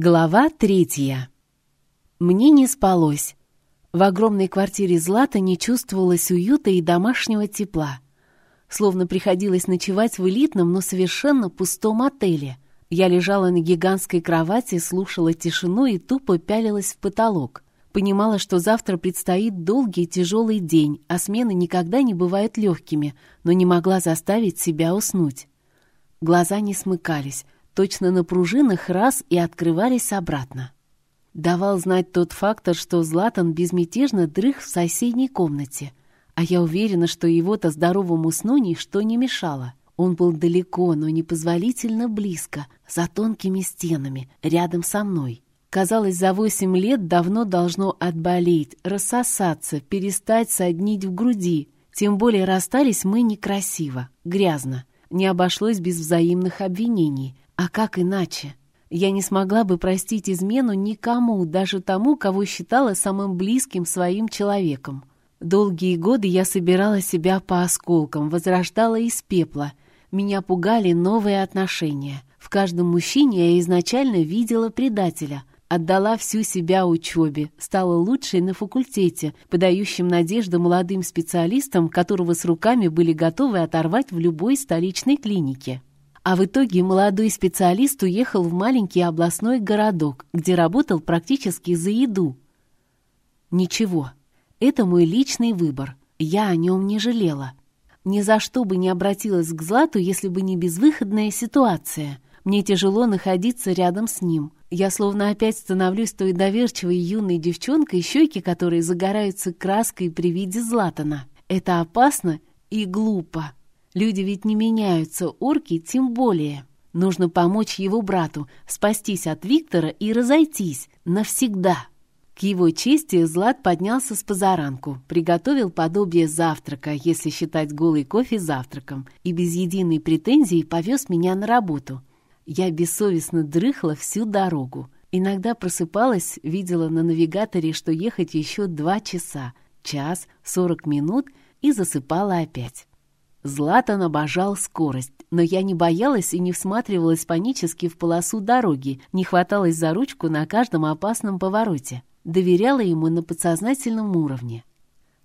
Глава третья. Мне не спалось. В огромной квартире Злата не чувствовалось уюта и домашнего тепла. Словно приходилось ночевать в элитном, но совершенно пустом отеле. Я лежала на гигантской кровати, слушала тишину и тупо пялилась в потолок. Понимала, что завтра предстоит долгий тяжелый день, а смены никогда не бывают легкими, но не могла заставить себя уснуть. Глаза не смыкались — точно на пружинах раз и открывались обратно. Давал знать тот фактор, что Златан безмятежно дрых в соседней комнате, а я уверена, что его-то здоровому сну ничто не мешало. Он был далеко, но непозволительно близко, за тонкими стенами, рядом со мной. Казалось, за восемь лет давно должно отболеть, рассосаться, перестать соднить в груди. Тем более расстались мы некрасиво, грязно. Не обошлось без взаимных обвинений. А как иначе? Я не смогла бы простить измену никому, даже тому, кого считала самым близким своим человеком. Долгие годы я собирала себя по осколкам, возрождала из пепла. Меня пугали новые отношения. В каждом мужчине я изначально видела предателя. Отдала всю себя учебе, стала лучшей на факультете, подающим надежды молодым специалистам, которого с руками были готовы оторвать в любой столичной клинике. А в итоге молодой специалист уехал в маленький областной городок, где работал практически за еду. Ничего, это мой личный выбор, я о нем не жалела. Ни за что бы не обратилась к Злату, если бы не безвыходная ситуация. Мне тяжело находиться рядом с ним. Я словно опять становлюсь той доверчивой юной девчонкой, щеки которой загораются краской при виде Златана. Это опасно и глупо. Люди ведь не меняются, орки тем более. Нужно помочь его брату, спастись от Виктора и разойтись навсегда. К его чести Злат поднялся с позаранку, приготовил подобие завтрака, если считать голый кофе завтраком, и без единой претензии повез меня на работу. Я бессовестно дрыхла всю дорогу. Иногда просыпалась, видела на навигаторе, что ехать еще два часа, час, сорок минут и засыпала опять. Златан обожал скорость, но я не боялась и не всматривалась панически в полосу дороги, не хваталась за ручку на каждом опасном повороте. Доверяла ему на подсознательном уровне.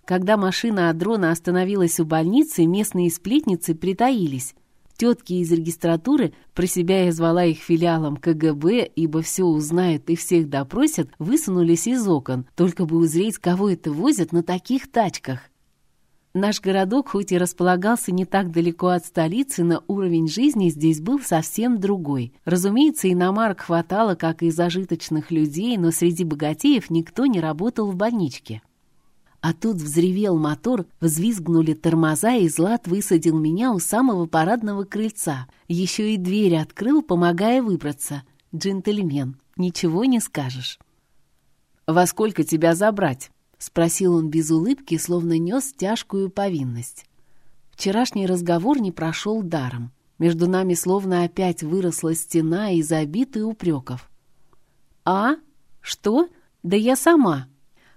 Когда машина от дрона остановилась у больницы, местные сплетницы притаились. Тетки из регистратуры, про себя я звала их филиалом КГБ, ибо все узнают и всех допросят, высунулись из окон, только бы узреть, кого это возят на таких тачках. Наш городок, хоть и располагался не так далеко от столицы, но уровень жизни здесь был совсем другой. Разумеется, иномарок хватало, как и зажиточных людей, но среди богатеев никто не работал в больничке. А тут взревел мотор, взвизгнули тормоза, и Злат высадил меня у самого парадного крыльца. Еще и дверь открыл, помогая выбраться. Джентльмен, ничего не скажешь. «Во сколько тебя забрать?» — спросил он без улыбки, словно нес тяжкую повинность. Вчерашний разговор не прошел даром. Между нами словно опять выросла стена из обид упреков. «А? Что? Да я сама!»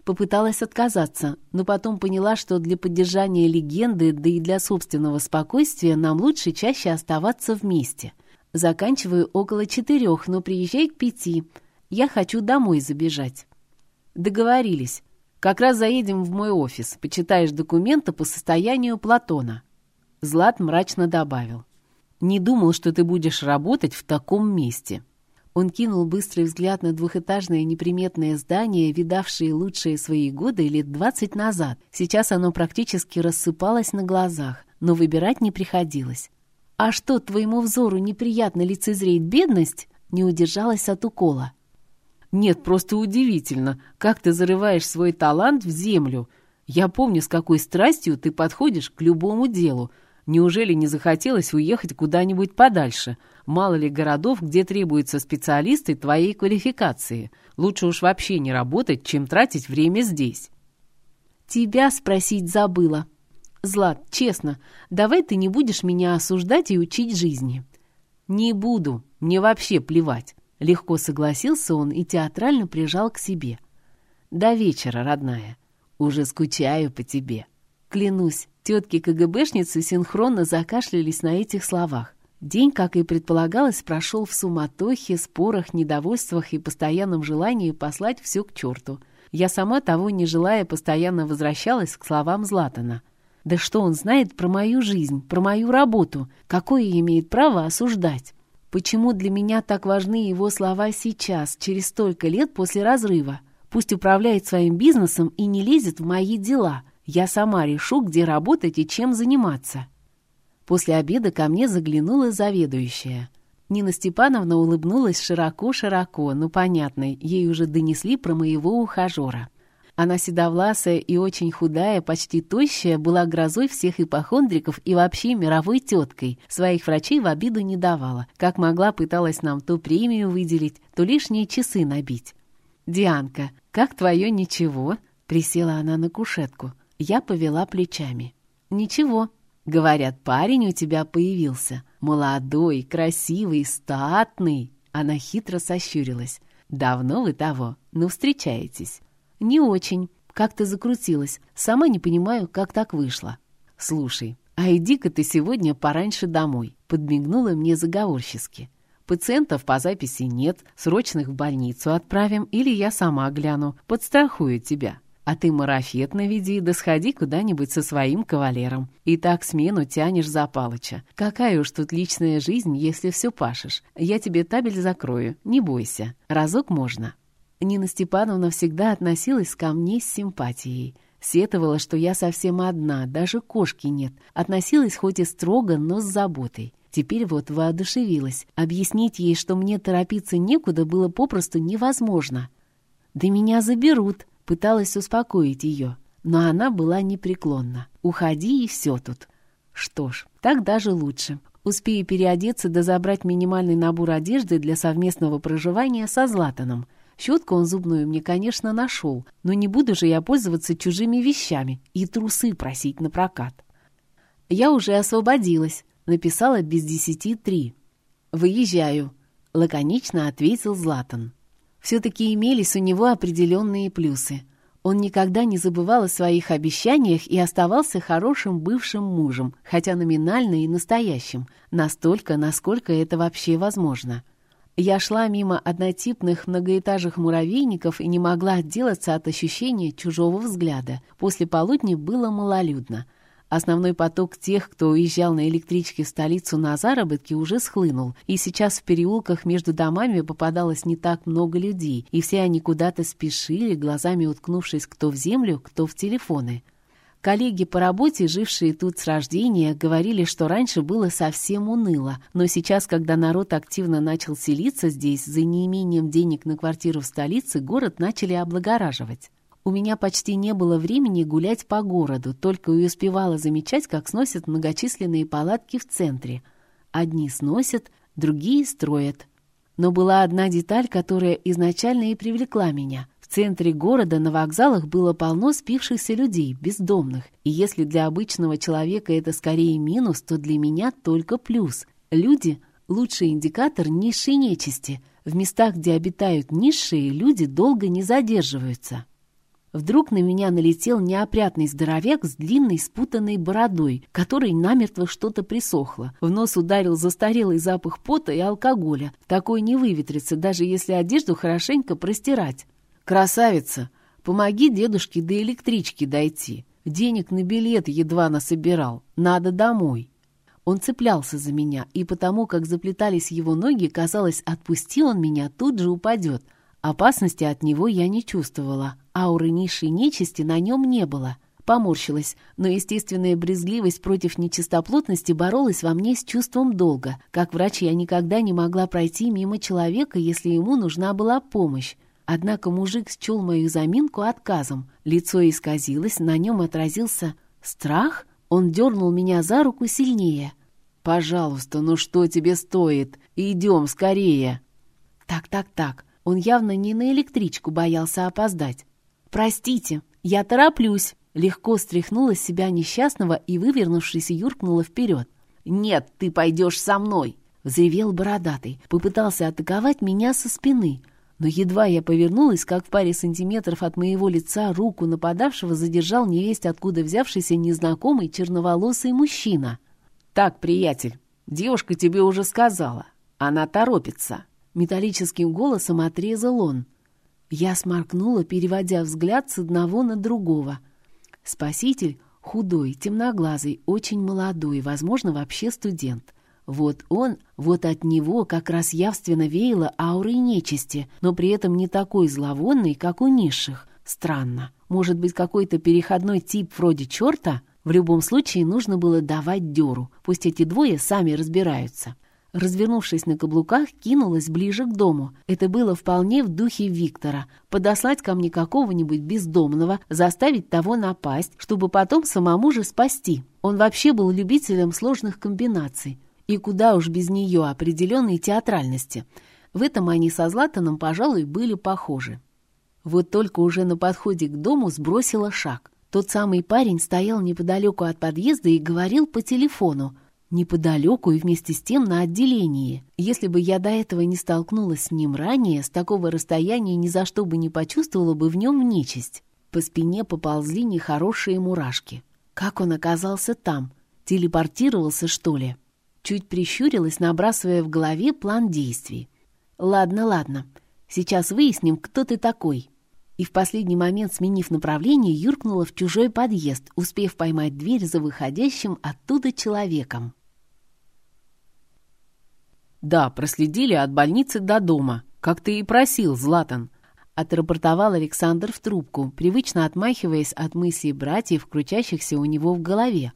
Попыталась отказаться, но потом поняла, что для поддержания легенды, да и для собственного спокойствия нам лучше чаще оставаться вместе. Заканчиваю около четырех, но приезжай к пяти. Я хочу домой забежать. Договорились. Как раз заедем в мой офис, почитаешь документы по состоянию Платона». Злат мрачно добавил. «Не думал, что ты будешь работать в таком месте». Он кинул быстрый взгляд на двухэтажное неприметное здание, видавшее лучшие свои годы лет двадцать назад. Сейчас оно практически рассыпалось на глазах, но выбирать не приходилось. «А что, твоему взору неприятно лицезреть бедность?» не удержалась от укола. Нет, просто удивительно, как ты зарываешь свой талант в землю. Я помню, с какой страстью ты подходишь к любому делу. Неужели не захотелось уехать куда-нибудь подальше? Мало ли городов, где требуются специалисты твоей квалификации. Лучше уж вообще не работать, чем тратить время здесь. Тебя спросить забыла. Злат, честно, давай ты не будешь меня осуждать и учить жизни. Не буду, мне вообще плевать. Легко согласился он и театрально прижал к себе. «До вечера, родная. Уже скучаю по тебе». Клянусь, тетки КГБшницы синхронно закашлялись на этих словах. День, как и предполагалось, прошел в суматохе, спорах, недовольствах и постоянном желании послать все к черту. Я сама, того не желая, постоянно возвращалась к словам Златана. Да что он знает про мою жизнь, про мою работу? Какое имеет право осуждать? Почему для меня так важны его слова сейчас, через столько лет после разрыва? Пусть управляет своим бизнесом и не лезет в мои дела. Я сама решу, где работать и чем заниматься. После обеда ко мне заглянула заведующая. Нина Степановна улыбнулась широко-широко, но понятной, ей уже донесли про моего ухажера. Она седовласая и очень худая, почти тощая, была грозой всех ипохондриков и вообще мировой теткой. Своих врачей в обиду не давала. Как могла, пыталась нам то премию выделить, то лишние часы набить. «Дианка, как твое ничего?» Присела она на кушетку. Я повела плечами. «Ничего», Говорят, парень у тебя появился. Молодой, красивый, статный. Она хитро сощурилась. Давно вы того? Ну, встречаетесь. Не очень. Как-то закрутилась. Сама не понимаю, как так вышло. Слушай, а иди-ка ты сегодня пораньше домой. Подмигнула мне заговорчески. Пациентов по записи нет, срочных в больницу отправим, или я сама гляну, подстрахую тебя. А ты марафет наведи, да сходи куда-нибудь со своим кавалером. И так смену тянешь за Палыча. Какая уж тут личная жизнь, если все пашешь. Я тебе табель закрою, не бойся. Разок можно». Нина Степановна всегда относилась ко мне с симпатией. Сетовала, что я совсем одна, даже кошки нет. Относилась хоть и строго, но с заботой. Теперь вот воодушевилась. Объяснить ей, что мне торопиться некуда, было попросту невозможно. «Да меня заберут», Пыталась успокоить ее, но она была непреклонна. «Уходи, и все тут». Что ж, так даже лучше. Успею переодеться да забрать минимальный набор одежды для совместного проживания со Златаном. Щетку он зубную мне, конечно, нашел, но не буду же я пользоваться чужими вещами и трусы просить на прокат. Я уже освободилась, написала без десяти три. «Выезжаю», — лаконично ответил Златан. Все-таки имелись у него определенные плюсы. Он никогда не забывал о своих обещаниях и оставался хорошим бывшим мужем, хотя номинально и настоящим, настолько, насколько это вообще возможно. Я шла мимо однотипных многоэтажных муравейников и не могла отделаться от ощущения чужого взгляда. После полудня было малолюдно — Основной поток тех, кто уезжал на электричке в столицу на заработки, уже схлынул, и сейчас в переулках между домами попадалось не так много людей, и все они куда-то спешили, глазами уткнувшись кто в землю, кто в телефоны. Коллеги по работе, жившие тут с рождения, говорили, что раньше было совсем уныло, но сейчас, когда народ активно начал селиться здесь, за неимением денег на квартиру в столице, город начали облагораживать. У меня почти не было времени гулять по городу, только и успевала замечать, как сносят многочисленные палатки в центре. Одни сносят, другие строят. Но была одна деталь, которая изначально и привлекла меня. В центре города на вокзалах было полно спившихся людей, бездомных. И если для обычного человека это скорее минус, то для меня только плюс. Люди — лучший индикатор низшей нечисти. В местах, где обитают низшие, люди долго не задерживаются. Вдруг на меня налетел неопрятный здоровяк с длинной спутанной бородой, которой намертво что-то присохло. В нос ударил застарелый запах пота и алкоголя. Такой не выветрится, даже если одежду хорошенько простирать. «Красавица! Помоги дедушке до электрички дойти. Денег на билет едва насобирал. Надо домой». Он цеплялся за меня, и потому, как заплетались его ноги, казалось, отпусти он меня, тут же упадет. Опасности от него я не чувствовала, Ауры низшей нечисти на нем не было. Поморщилась, но естественная брезгливость против нечистоплотности боролась во мне с чувством долга. Как врач я никогда не могла пройти мимо человека, если ему нужна была помощь. Однако мужик счел мою заминку отказом. Лицо исказилось, на нем отразился страх. Он дернул меня за руку сильнее. «Пожалуйста, ну что тебе стоит? Идем скорее!» «Так, так, так». Он явно не на электричку боялся опоздать. «Простите, я тороплюсь!» Легко стряхнула с себя несчастного и, вывернувшись, юркнула вперед. «Нет, ты пойдешь со мной!» Взревел бородатый, попытался атаковать меня со спины. Но едва я повернулась, как в паре сантиметров от моего лица руку нападавшего задержал невесть, откуда взявшийся незнакомый черноволосый мужчина. «Так, приятель, девушка тебе уже сказала. Она торопится». Металлическим голосом отрезал он. Я сморкнула, переводя взгляд с одного на другого. Спаситель худой, темноглазый, очень молодой, возможно, вообще студент. Вот он, вот от него как раз явственно веяло аурой нечисти, но при этом не такой зловонный, как у низших. Странно. Может быть, какой-то переходной тип вроде черта? В любом случае нужно было давать дёру. Пусть эти двое сами разбираются. Развернувшись на каблуках, кинулась ближе к дому. Это было вполне в духе Виктора. Подослать ко мне какого-нибудь бездомного, заставить того напасть, чтобы потом самому же спасти. Он вообще был любителем сложных комбинаций. И куда уж без нее определенной театральности. В этом они со Златаном, пожалуй, были похожи. Вот только уже на подходе к дому сбросила шаг. Тот самый парень стоял неподалеку от подъезда и говорил по телефону. Неподалеку и вместе с тем на отделении. Если бы я до этого не столкнулась с ним ранее, с такого расстояния ни за что бы не почувствовала бы в нем нечисть. По спине поползли нехорошие мурашки. Как он оказался там? Телепортировался, что ли? Чуть прищурилась, набрасывая в голове план действий. «Ладно, ладно. Сейчас выясним, кто ты такой» и в последний момент, сменив направление, юркнула в чужой подъезд, успев поймать дверь за выходящим оттуда человеком. «Да, проследили от больницы до дома, как ты и просил, Златан», отрапортовал Александр в трубку, привычно отмахиваясь от мыслей братьев, крутящихся у него в голове.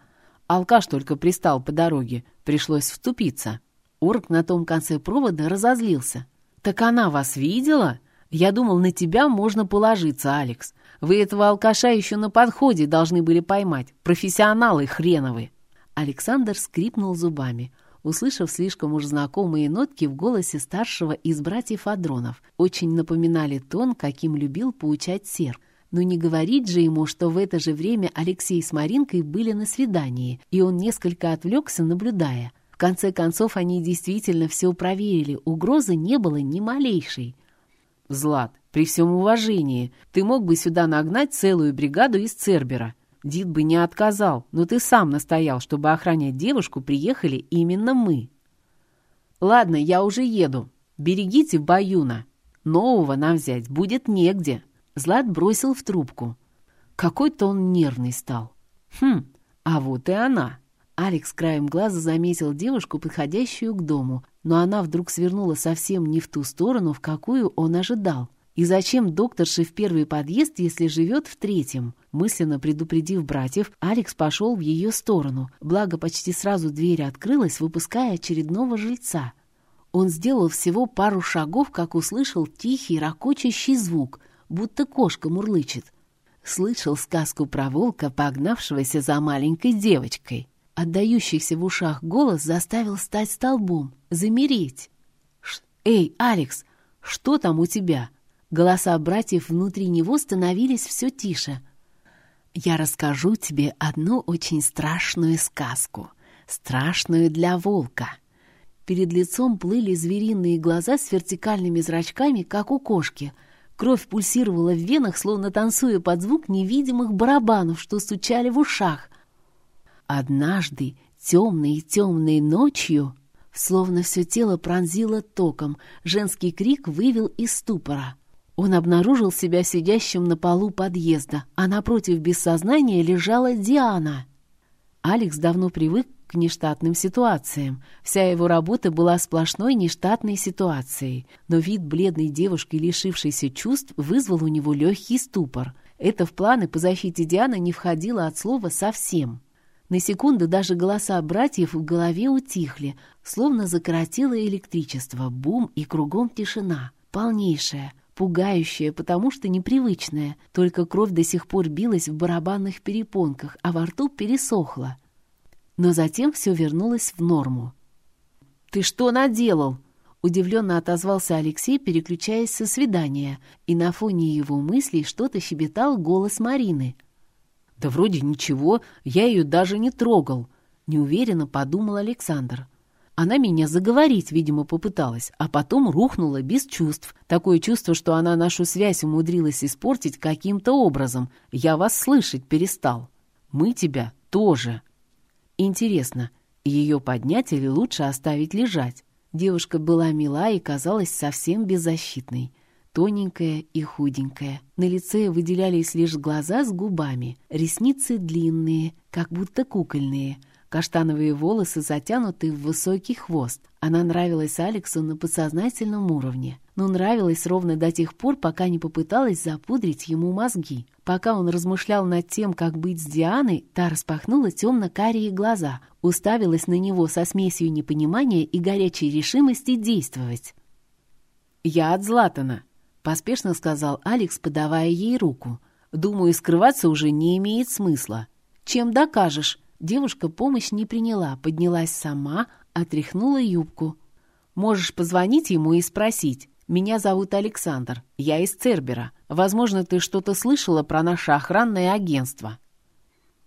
Алкаш только пристал по дороге, пришлось вступиться. Орк на том конце провода разозлился. «Так она вас видела?» Я думал, на тебя можно положиться, Алекс. Вы этого алкаша еще на подходе должны были поймать. Профессионалы хреновы!» Александр скрипнул зубами, услышав слишком уж знакомые нотки в голосе старшего из братьев Адронов. Очень напоминали тон, каким любил поучать серб. Но не говорить же ему, что в это же время Алексей с Маринкой были на свидании, и он несколько отвлекся, наблюдая. В конце концов, они действительно все проверили, угрозы не было ни малейшей. «Злат, при всем уважении, ты мог бы сюда нагнать целую бригаду из Цербера. Дид бы не отказал, но ты сам настоял, чтобы охранять девушку приехали именно мы». «Ладно, я уже еду. Берегите Баюна. Нового нам взять будет негде». Злат бросил в трубку. Какой-то он нервный стал. «Хм, а вот и она». Алекс краем глаза заметил девушку, подходящую к дому, но она вдруг свернула совсем не в ту сторону, в какую он ожидал. И зачем докторше в первый подъезд, если живет в третьем? Мысленно предупредив братьев, Алекс пошел в ее сторону. Благо, почти сразу дверь открылась, выпуская очередного жильца. Он сделал всего пару шагов, как услышал тихий, ракочащий звук, будто кошка мурлычет. Слышал сказку про волка, погнавшегося за маленькой девочкой. Отдающийся в ушах голос заставил стать столбом, замереть. «Эй, Алекс, что там у тебя?» Голоса братьев внутри него становились все тише. «Я расскажу тебе одну очень страшную сказку, страшную для волка». Перед лицом плыли звериные глаза с вертикальными зрачками, как у кошки. Кровь пульсировала в венах, словно танцуя под звук невидимых барабанов, что стучали в ушах. Однажды, темной-темной ночью, словно все тело пронзило током, женский крик вывел из ступора. Он обнаружил себя сидящим на полу подъезда, а напротив без сознания лежала Диана. Алекс давно привык к нештатным ситуациям. Вся его работа была сплошной нештатной ситуацией, но вид бледной девушки, лишившейся чувств, вызвал у него легкий ступор. Это в планы по защите Дианы не входило от слова совсем. На секунду даже голоса братьев в голове утихли, словно закоротило электричество, бум и кругом тишина, полнейшая, пугающая, потому что непривычная, только кровь до сих пор билась в барабанных перепонках, а во рту пересохла. Но затем все вернулось в норму. «Ты что наделал?» Удивленно отозвался Алексей, переключаясь со свидания, и на фоне его мыслей что-то щебетал голос Марины — «Да вроде ничего, я ее даже не трогал», — неуверенно подумал Александр. Она меня заговорить, видимо, попыталась, а потом рухнула без чувств. Такое чувство, что она нашу связь умудрилась испортить каким-то образом. Я вас слышать перестал. Мы тебя тоже. Интересно, Ее поднять или лучше оставить лежать? Девушка была мила и казалась совсем беззащитной. Тоненькая и худенькая. На лице выделялись лишь глаза с губами, ресницы длинные, как будто кукольные — Каштановые волосы затянуты в высокий хвост. Она нравилась Алексу на подсознательном уровне. Но нравилась ровно до тех пор, пока не попыталась запудрить ему мозги. Пока он размышлял над тем, как быть с Дианой, та распахнула темно-карие глаза, уставилась на него со смесью непонимания и горячей решимости действовать. «Я от Златана», — поспешно сказал Алекс, подавая ей руку. «Думаю, скрываться уже не имеет смысла. Чем докажешь?» Девушка помощь не приняла, поднялась сама, отряхнула юбку. «Можешь позвонить ему и спросить. Меня зовут Александр, я из Цербера. Возможно, ты что-то слышала про наше охранное агентство».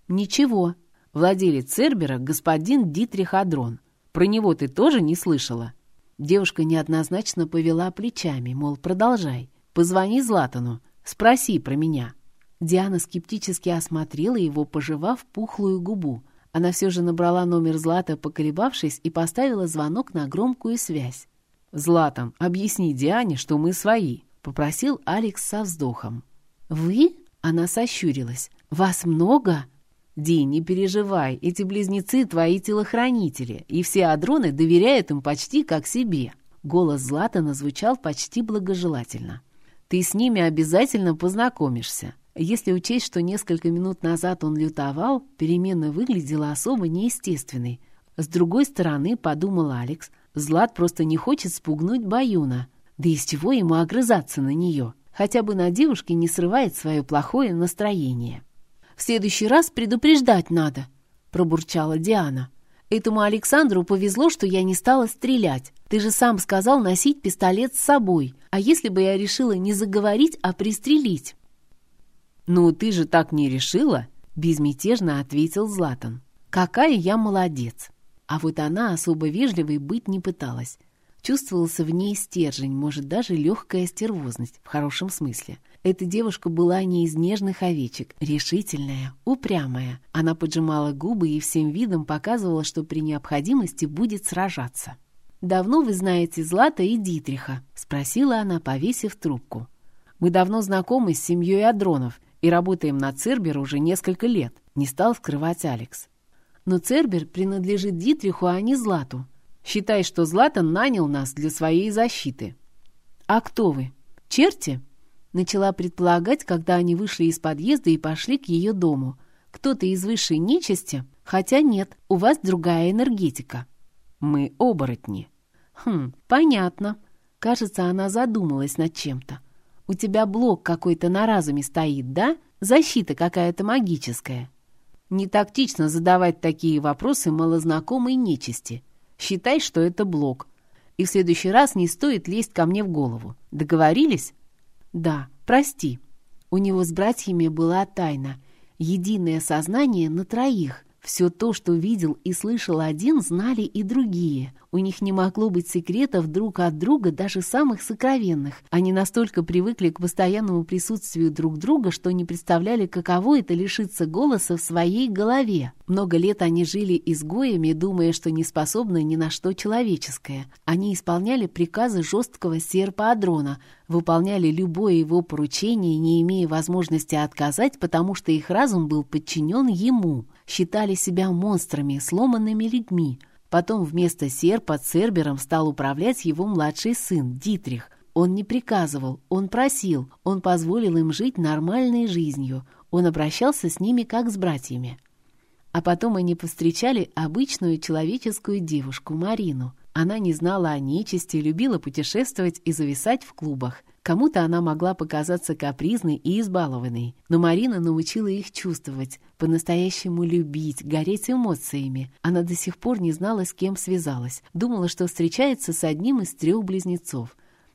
«Ничего. Владелец Цербера — господин Дитрих Адрон. Про него ты тоже не слышала?» Девушка неоднозначно повела плечами, мол, продолжай. «Позвони Златану, спроси про меня». Диана скептически осмотрела его, пожевав пухлую губу. Она все же набрала номер Злата, поколебавшись, и поставила звонок на громкую связь. «Златан, объясни Диане, что мы свои», — попросил Алекс со вздохом. «Вы?» — она сощурилась. «Вас много?» «Ди, не переживай, эти близнецы — твои телохранители, и все адроны доверяют им почти как себе». Голос Златана звучал почти благожелательно. «Ты с ними обязательно познакомишься. Если учесть, что несколько минут назад он лютовал, перемена выглядела особо неестественной. С другой стороны, подумал Алекс, Злат просто не хочет спугнуть Баюна. Да из чего ему огрызаться на нее? Хотя бы на девушке не срывает свое плохое настроение. «В следующий раз предупреждать надо», — пробурчала Диана. «Этому Александру повезло, что я не стала стрелять. Ты же сам сказал носить пистолет с собой. А если бы я решила не заговорить, а пристрелить?» «Ну, ты же так не решила?» — безмятежно ответил Златан. «Какая я молодец!» А вот она особо вежливой быть не пыталась. Чувствовался в ней стержень, может, даже легкая стервозность, в хорошем смысле. Эта девушка была не из нежных овечек, решительная, упрямая. Она поджимала губы и всем видом показывала, что при необходимости будет сражаться. «Давно вы знаете Злата и Дитриха?» — спросила она, повесив трубку. «Мы давно знакомы с семьей Адронов и работаем на Цербер уже несколько лет», — не стал скрывать Алекс. «Но Цербер принадлежит Дитриху, а не Злату. Считай, что Златан нанял нас для своей защиты». «А кто вы? Черти?» Начала предполагать, когда они вышли из подъезда и пошли к ее дому. «Кто-то из высшей нечисти? Хотя нет, у вас другая энергетика». «Мы оборотни». «Хм, понятно». Кажется, она задумалась над чем-то. У тебя блок какой-то на разуме стоит, да? Защита какая-то магическая. Не тактично задавать такие вопросы малознакомой нечисти. Считай, что это блок. И в следующий раз не стоит лезть ко мне в голову. Договорились? Да, прости. У него с братьями была тайна. Единое сознание на троих. Все то, что видел и слышал один, знали и другие. У них не могло быть секретов друг от друга, даже самых сокровенных. Они настолько привыкли к постоянному присутствию друг друга, что не представляли, каково это лишиться голоса в своей голове. Много лет они жили изгоями, думая, что не способны ни на что человеческое. Они исполняли приказы жесткого серпа Адрона, выполняли любое его поручение, не имея возможности отказать, потому что их разум был подчинен ему считали себя монстрами, сломанными людьми. Потом вместо серпа Цербером стал управлять его младший сын, Дитрих. Он не приказывал, он просил, он позволил им жить нормальной жизнью, он обращался с ними как с братьями. А потом они повстречали обычную человеческую девушку Марину. Она не знала о нечисти, любила путешествовать и зависать в клубах – Кому-то она могла показаться капризной и избалованной, но Марина научила их чувствовать, по-настоящему любить, гореть эмоциями. Она до сих пор не знала, с кем связалась, думала, что встречается с одним из трех близнецов.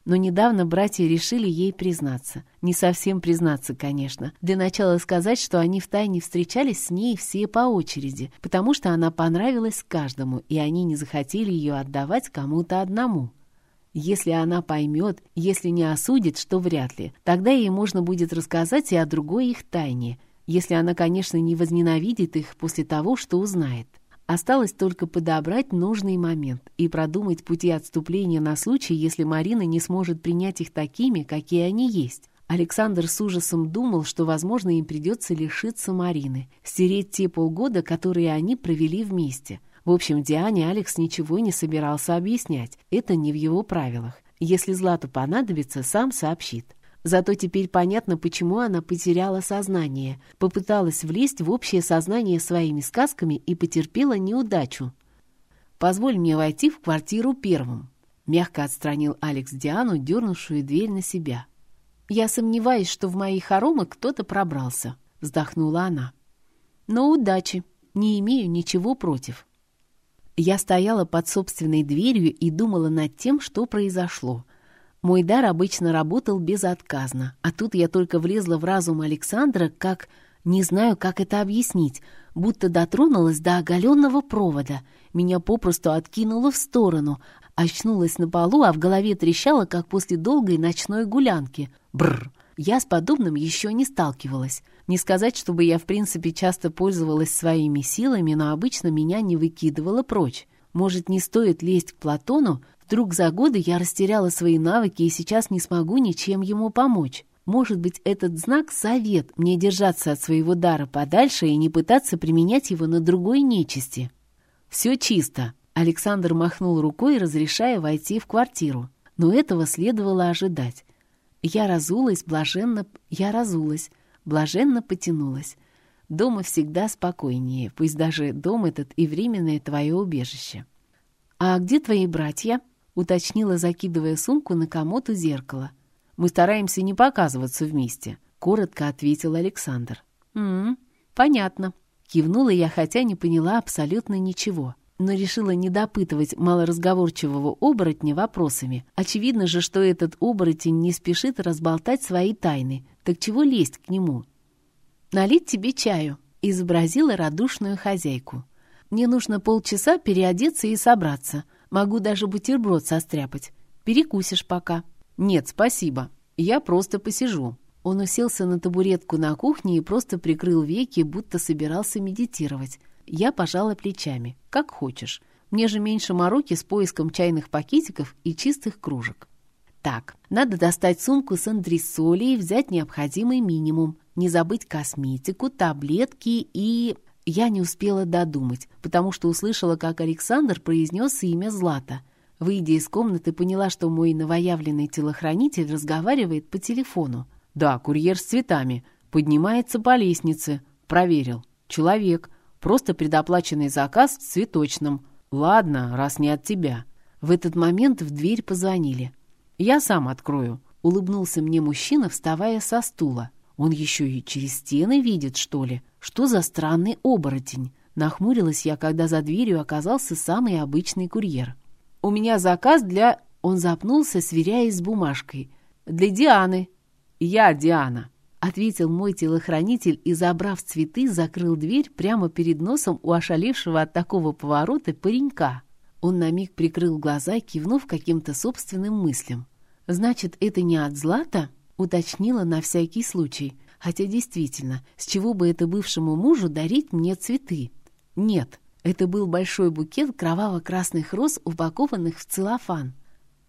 Но недавно братья решили ей признаться. Не совсем признаться, конечно. Для начала сказать, что они втайне встречались с ней все по очереди, потому что она понравилась каждому, и они не захотели ее отдавать кому-то одному. Если она поймет, если не осудит, что вряд ли, тогда ей можно будет рассказать и о другой их тайне, если она, конечно, не возненавидит их после того, что узнает. Осталось только подобрать нужный момент и продумать пути отступления на случай, если Марина не сможет принять их такими, какие они есть. Александр с ужасом думал, что, возможно, им придется лишиться Марины, стереть те полгода, которые они провели вместе. В общем, Диане Алекс ничего не собирался объяснять, это не в его правилах. Если Злату понадобится, сам сообщит. Зато теперь понятно, почему она потеряла сознание, попыталась влезть в общее сознание своими сказками и потерпела неудачу. «Позволь мне войти в квартиру первым», — мягко отстранил Алекс Диану, дернувшую дверь на себя. «Я сомневаюсь, что в мои хоромы кто-то пробрался», — вздохнула она. «Но удачи, не имею ничего против». Я стояла под собственной дверью и думала над тем, что произошло — мой дар обычно работал безотказно, а тут я только влезла в разум Александра, как... Не знаю, как это объяснить, будто дотронулась до оголенного провода. Меня попросту откинуло в сторону, очнулась на полу, а в голове трещало, как после долгой ночной гулянки. Бррр! Я с подобным еще не сталкивалась. Не сказать, чтобы я, в принципе, часто пользовалась своими силами, но обычно меня не выкидывало прочь. Может, не стоит лезть к Платону, Вдруг за годы я растеряла свои навыки и сейчас не смогу ничем ему помочь. Может быть, этот знак — совет мне держаться от своего дара подальше и не пытаться применять его на другой нечисти. «Все чисто», — Александр махнул рукой, разрешая войти в квартиру. Но этого следовало ожидать. Я разулась, блаженно... Я разулась, блаженно потянулась. Дома всегда спокойнее, пусть даже дом этот и временное твое убежище. «А где твои братья?» уточнила, закидывая сумку на комод у зеркала. «Мы стараемся не показываться вместе», — коротко ответил Александр. «М-м, понятно». Кивнула я, хотя не поняла абсолютно ничего, но решила не допытывать малоразговорчивого оборотня вопросами. Очевидно же, что этот оборотень не спешит разболтать свои тайны. Так чего лезть к нему? «Налить тебе чаю», — изобразила радушную хозяйку. «Мне нужно полчаса переодеться и собраться. Могу даже бутерброд состряпать. Перекусишь пока». «Нет, спасибо. Я просто посижу». Он уселся на табуретку на кухне и просто прикрыл веки, будто собирался медитировать. Я пожала плечами. «Как хочешь. Мне же меньше мороки с поиском чайных пакетиков и чистых кружек». Так, надо достать сумку с андресолей и взять необходимый минимум. Не забыть косметику, таблетки и... Я не успела додумать, потому что услышала, как Александр произнес имя Злата. Выйдя из комнаты, поняла, что мой новоявленный телохранитель разговаривает по телефону. «Да, курьер с цветами. Поднимается по лестнице. Проверил. Человек. Просто предоплаченный заказ в цветочном. Ладно, раз не от тебя». В этот момент в дверь позвонили. «Я сам открою», — улыбнулся мне мужчина, вставая со стула. «Он еще и через стены видит, что ли?» Что за странный оборотень? Нахмурилась я, когда за дверью оказался самый обычный курьер. «У меня заказ для...» Он запнулся, сверяясь с бумажкой. «Для Дианы». «Я Диана», — ответил мой телохранитель и, забрав цветы, закрыл дверь прямо перед носом у ошалевшего от такого поворота паренька. Он на миг прикрыл глаза, кивнув каким-то собственным мыслям. «Значит, это не от Злата?» — уточнила на всякий случай. Хотя действительно, с чего бы это бывшему мужу дарить мне цветы? Нет, это был большой букет кроваво-красных роз, упакованных в целлофан.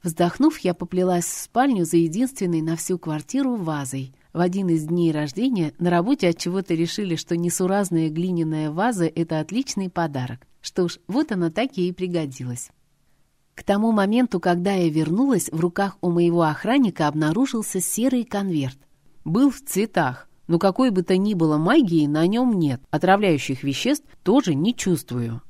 Вздохнув, я поплелась в спальню за единственной на всю квартиру вазой. В один из дней рождения на работе от чего то решили, что несуразная глиняная ваза — это отличный подарок. Что ж, вот она так и пригодилась. К тому моменту, когда я вернулась, в руках у моего охранника обнаружился серый конверт. Был в цветах, но какой бы то ни было магии на нем нет. Отравляющих веществ тоже не чувствую.